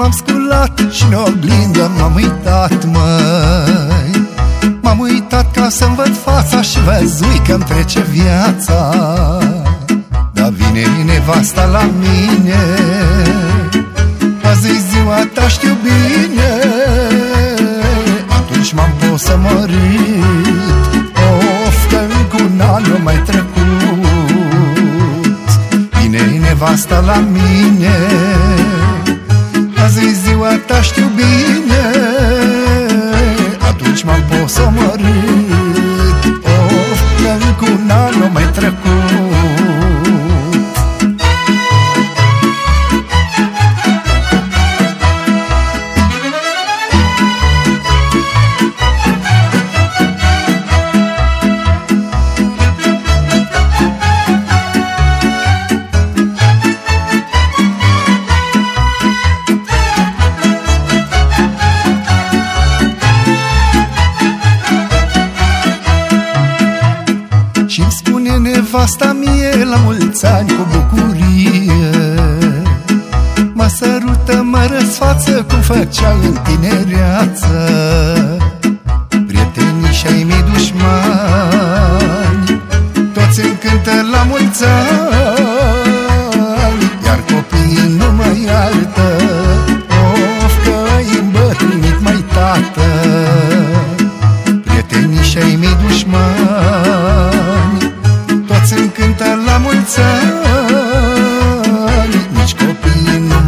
zori când m-am sculat Și în oglindă m-am uitat, măi. M-am uitat ca să-mi văd fața Și văzui că-mi trece viața. Dar vine nevasta la mine Azi e ziua ta, știu bine. Atunci m-am pus să mărit Of, că încă un an nu mai trecut. Vine nevasta la mine an nu nevasta mie la mulți ani cu bucurie. Mă sărută, mă răsfață cum făcea în tinereață. Prietenii și ai mei dușmani Toți încântă la mulți ani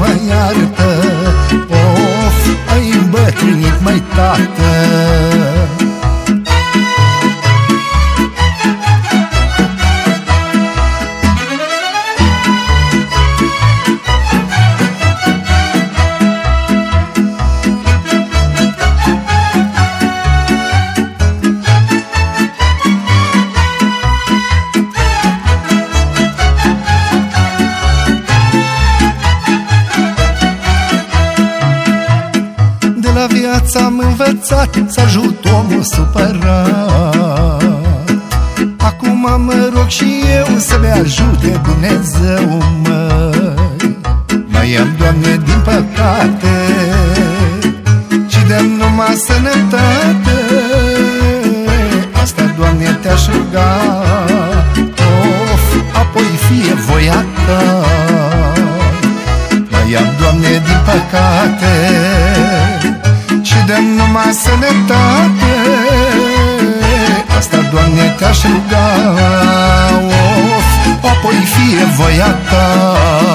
mă iartă. Of, ai îmbătrânit mai tată la viață am învățat să ajut omul supărat. Acum mă rog și eu să-mi ajute Dumnezeu, măi. Mai am, Doamne, din păcate Și de numai sănătate. Asta, Doamne, te-aș ruga Of, apoi fie voia ta. Mai am, Doamne, din păcate Și de numai sănătate. Asta, Doamne, te-aș ruga Of, apoi fie voia ta